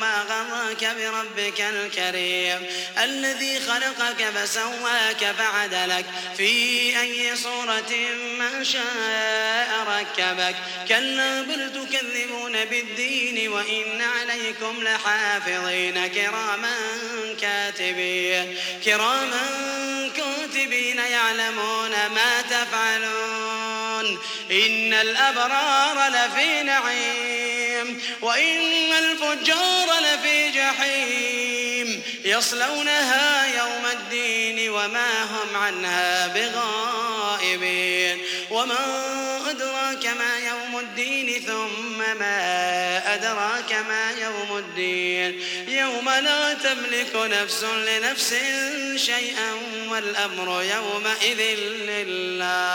ما غرك بربك الكريم. الذي خلقك فسواك فعدلك. في أي صورة ما شاء ركبك. كلا بل تكذبون بالدين وإن عليكم لحافظين. كراما كاتبين. كراما كاتبين يعلمون ما تفعلون. إن الأبرار لفي نعيم. وإن الفجار لفي جحيم يصلونها يوم الدين وما هم عنها بغائبين وما أدراك ما يوم الدين ثم ما أدراك ما يوم الدين يوم لا تملك نفس لنفس شيئا والأمر يومئذ لله